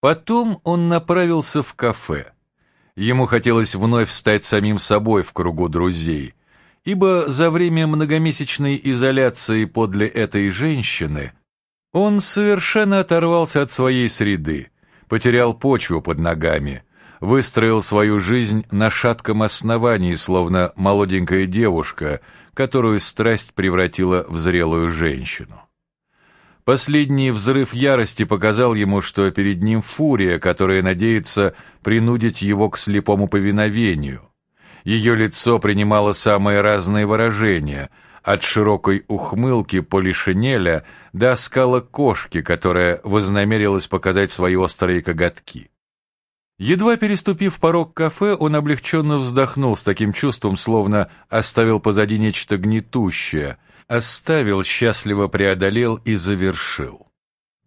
Потом он направился в кафе. Ему хотелось вновь стать самим собой в кругу друзей, ибо за время многомесячной изоляции подле этой женщины он совершенно оторвался от своей среды, потерял почву под ногами, выстроил свою жизнь на шатком основании, словно молоденькая девушка, которую страсть превратила в зрелую женщину. Последний взрыв ярости показал ему, что перед ним фурия, которая надеется принудить его к слепому повиновению. Ее лицо принимало самые разные выражения, от широкой ухмылки полишинеля до скала кошки, которая вознамерилась показать свои острые коготки. Едва переступив порог кафе, он облегченно вздохнул с таким чувством, словно оставил позади нечто гнетущее — оставил, счастливо преодолел и завершил.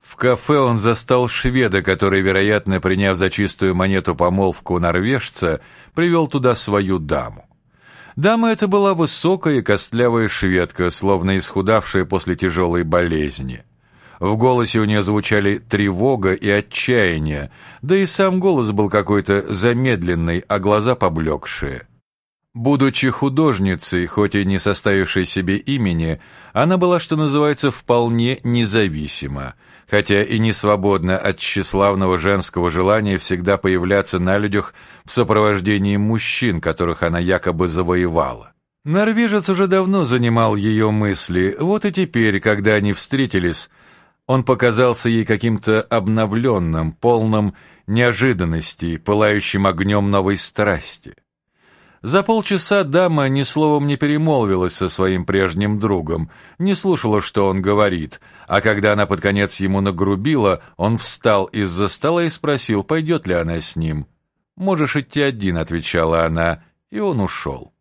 В кафе он застал шведа, который, вероятно, приняв за чистую монету помолвку норвежца, привел туда свою даму. Дама эта была высокая и костлявая шведка, словно исхудавшая после тяжелой болезни. В голосе у нее звучали тревога и отчаяние, да и сам голос был какой-то замедленный, а глаза поблекшие. Будучи художницей, хоть и не составившей себе имени, она была, что называется, вполне независима, хотя и не свободна от тщеславного женского желания всегда появляться на людях в сопровождении мужчин, которых она якобы завоевала. Норвежец уже давно занимал ее мысли, вот и теперь, когда они встретились, он показался ей каким-то обновленным, полным неожиданностей, пылающим огнем новой страсти. За полчаса дама ни словом не перемолвилась со своим прежним другом, не слушала, что он говорит, а когда она под конец ему нагрубила, он встал из-за стола и спросил, пойдет ли она с ним. «Можешь идти один», — отвечала она, и он ушел.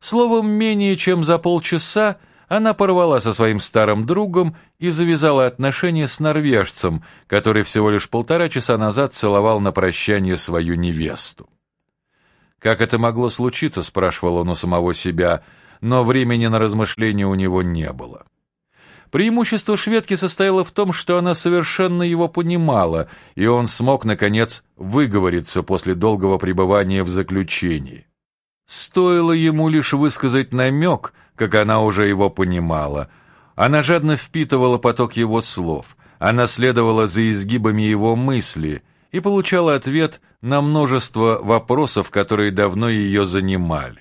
Словом, менее чем за полчаса она порвала со своим старым другом и завязала отношения с норвежцем, который всего лишь полтора часа назад целовал на прощание свою невесту. Как это могло случиться, спрашивал он у самого себя, но времени на размышления у него не было. Преимущество шведки состояло в том, что она совершенно его понимала, и он смог, наконец, выговориться после долгого пребывания в заключении. Стоило ему лишь высказать намек, как она уже его понимала. Она жадно впитывала поток его слов, она следовала за изгибами его мысли — и получала ответ на множество вопросов, которые давно ее занимали.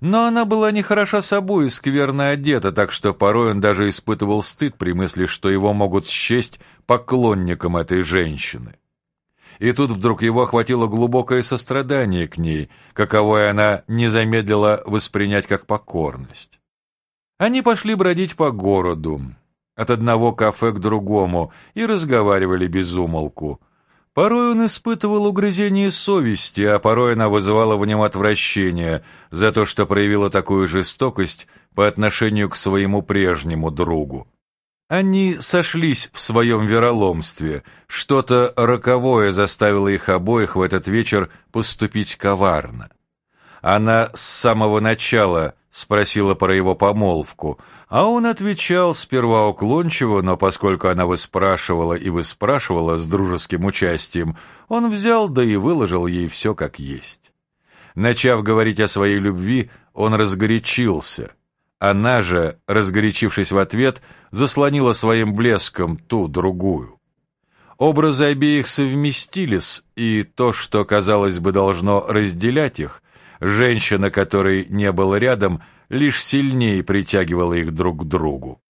Но она была не хороша собой и скверно одета, так что порой он даже испытывал стыд при мысли, что его могут счесть поклонником этой женщины. И тут вдруг его охватило глубокое сострадание к ней, каковое она не замедлила воспринять как покорность. Они пошли бродить по городу, от одного кафе к другому, и разговаривали без умолку — Порой он испытывал угрызение совести, а порой она вызывала в нем отвращение за то, что проявила такую жестокость по отношению к своему прежнему другу. Они сошлись в своем вероломстве, что-то роковое заставило их обоих в этот вечер поступить коварно. Она с самого начала спросила про его помолвку, а он отвечал сперва уклончиво, но поскольку она выспрашивала и выспрашивала с дружеским участием, он взял да и выложил ей все как есть. Начав говорить о своей любви, он разгорячился. Она же, разгорячившись в ответ, заслонила своим блеском ту другую. Образы обеих совместились, и то, что, казалось бы, должно разделять их, женщина, которой не было рядом, лишь сильнее притягивала их друг к другу.